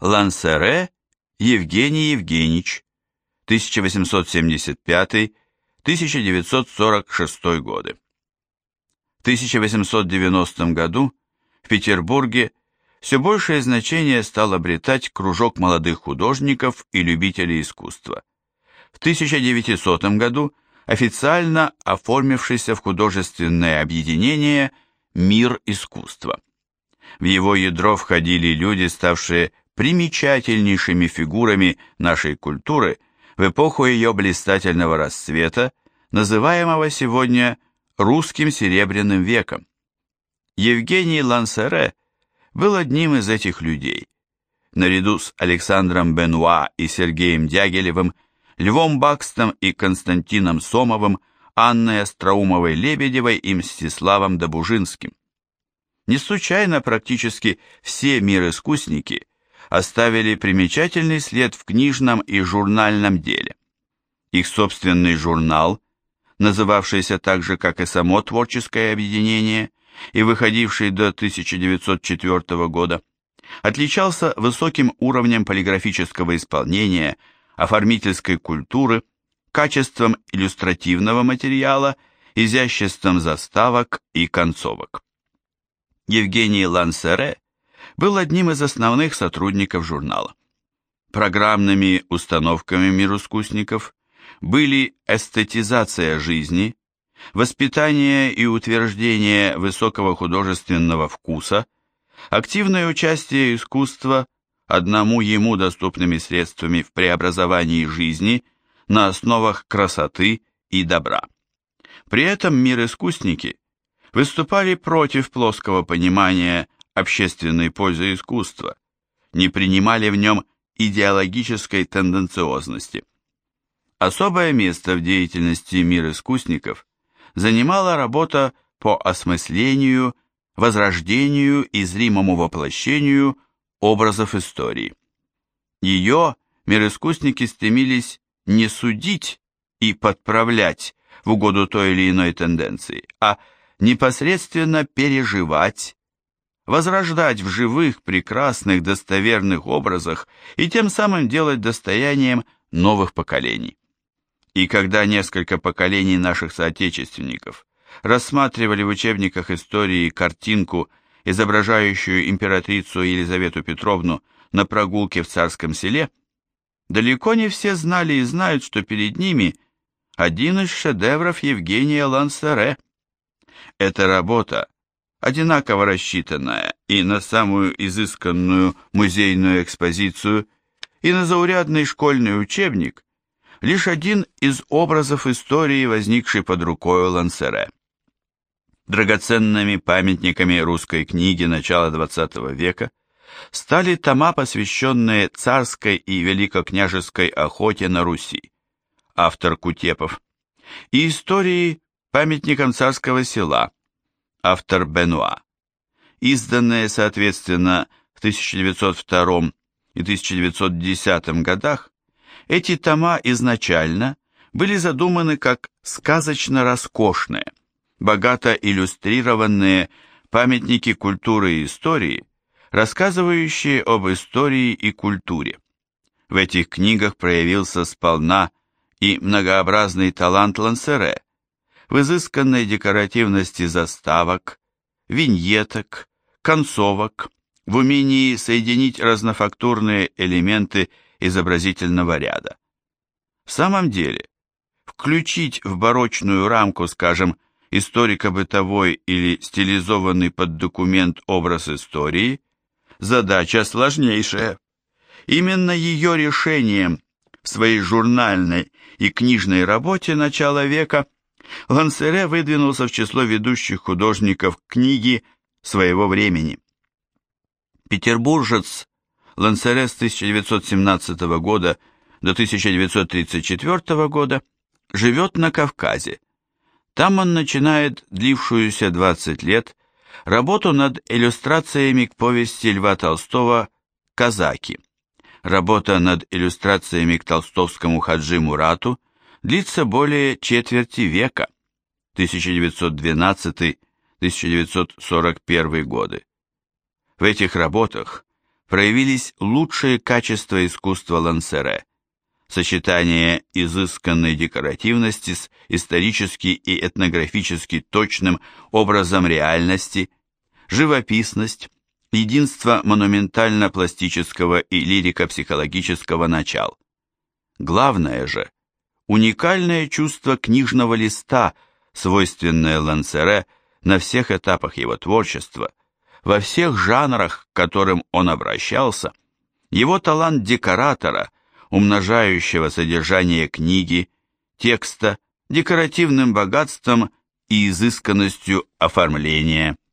Лансере Евгений Евгеньевич, 1875-1946 годы. В 1890 году в Петербурге все большее значение стал обретать кружок молодых художников и любителей искусства. В 1900 году официально оформившийся в художественное объединение «Мир искусства». В его ядро входили люди, ставшие примечательнейшими фигурами нашей культуры в эпоху ее блистательного расцвета, называемого сегодня русским серебряным веком. Евгений Лансере был одним из этих людей. Наряду с Александром Бенуа и Сергеем Дягилевым, Львом Бакстом и Константином Сомовым, Анной Остроумовой-Лебедевой и Мстиславом Добужинским. Не случайно практически все мир-искусники оставили примечательный след в книжном и журнальном деле. Их собственный журнал, называвшийся так же, как и само творческое объединение, и выходивший до 1904 года, отличался высоким уровнем полиграфического исполнения, оформительской культуры, качеством иллюстративного материала, изяществом заставок и концовок. Евгений Лансере был одним из основных сотрудников журнала. Программными установками мирускусников были эстетизация жизни, воспитание и утверждение высокого художественного вкуса, активное участие искусства одному ему доступными средствами в преобразовании жизни на основах красоты и добра. При этом мир-искусники выступали против плоского понимания общественной пользы искусства, не принимали в нем идеологической тенденциозности. Особое место в деятельности мир искусников занимала работа по осмыслению, возрождению и зримому воплощению образов истории. Ее мироискусники стремились не судить и подправлять в угоду той или иной тенденции, а непосредственно переживать, возрождать в живых, прекрасных, достоверных образах и тем самым делать достоянием новых поколений. И когда несколько поколений наших соотечественников рассматривали в учебниках истории картинку, изображающую императрицу Елизавету Петровну на прогулке в царском селе, далеко не все знали и знают, что перед ними один из шедевров Евгения Лансере. Эта работа, одинаково рассчитанная и на самую изысканную музейную экспозицию, и на заурядный школьный учебник, лишь один из образов истории, возникший под рукой Лансере. Драгоценными памятниками русской книги начала XX века стали тома, посвященные царской и великокняжеской охоте на Руси, автор Кутепов, и истории памятникам царского села, автор Бенуа, изданные, соответственно, в 1902 и 1910 годах, эти тома изначально были задуманы как сказочно роскошные, богато иллюстрированные памятники культуры и истории, рассказывающие об истории и культуре. В этих книгах проявился сполна и многообразный талант Лансере, в изысканной декоративности заставок, виньеток, концовок, в умении соединить разнофактурные элементы изобразительного ряда. В самом деле, включить в барочную рамку, скажем, историко-бытовой или стилизованный под документ образ истории – задача сложнейшая. Именно ее решением в своей журнальной и книжной работе начала века Лансере выдвинулся в число ведущих художников книги своего времени. Петербуржец Лансере с 1917 года до 1934 года живет на Кавказе. Там он начинает длившуюся 20 лет работу над иллюстрациями к повести Льва Толстого «Казаки». Работа над иллюстрациями к толстовскому Хаджи Мурату длится более четверти века, 1912-1941 годы. В этих работах проявились лучшие качества искусства Лансере. Сочетание изысканной декоративности с исторически и этнографически точным образом реальности, живописность, единство монументально-пластического и лирико-психологического начал. Главное же – уникальное чувство книжного листа, свойственное Лансере на всех этапах его творчества, во всех жанрах, к которым он обращался, его талант декоратора, умножающего содержание книги, текста, декоративным богатством и изысканностью оформления –